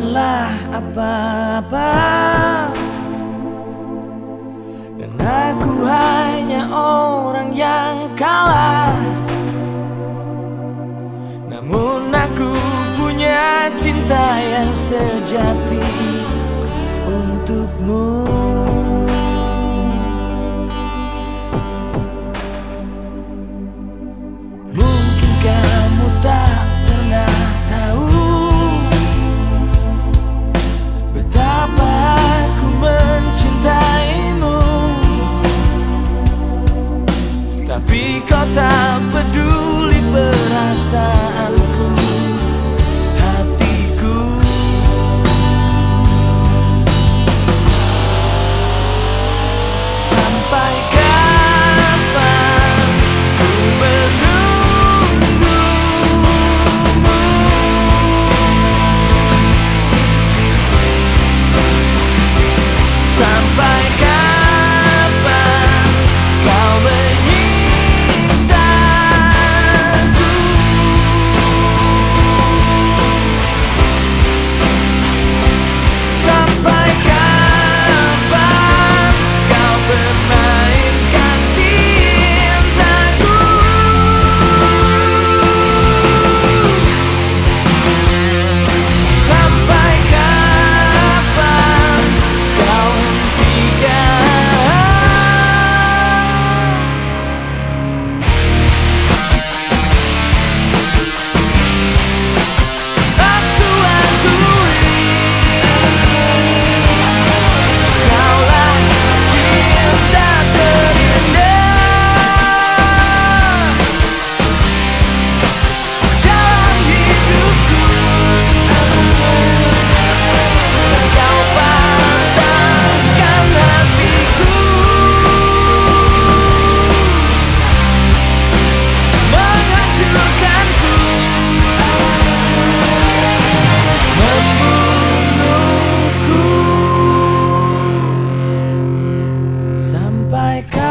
salah apa-apa. Dan aku hanya orang yang kalah. Namun aku punya cinta yang sejati untukmu like I